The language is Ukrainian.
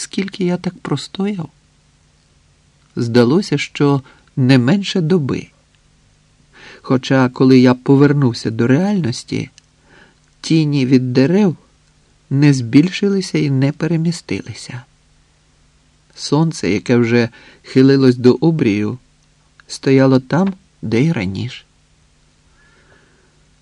скільки я так простояв? Здалося, що не менше доби. Хоча, коли я повернувся до реальності, тіні від дерев не збільшилися і не перемістилися. Сонце, яке вже хилилось до обрію, стояло там, де й раніше.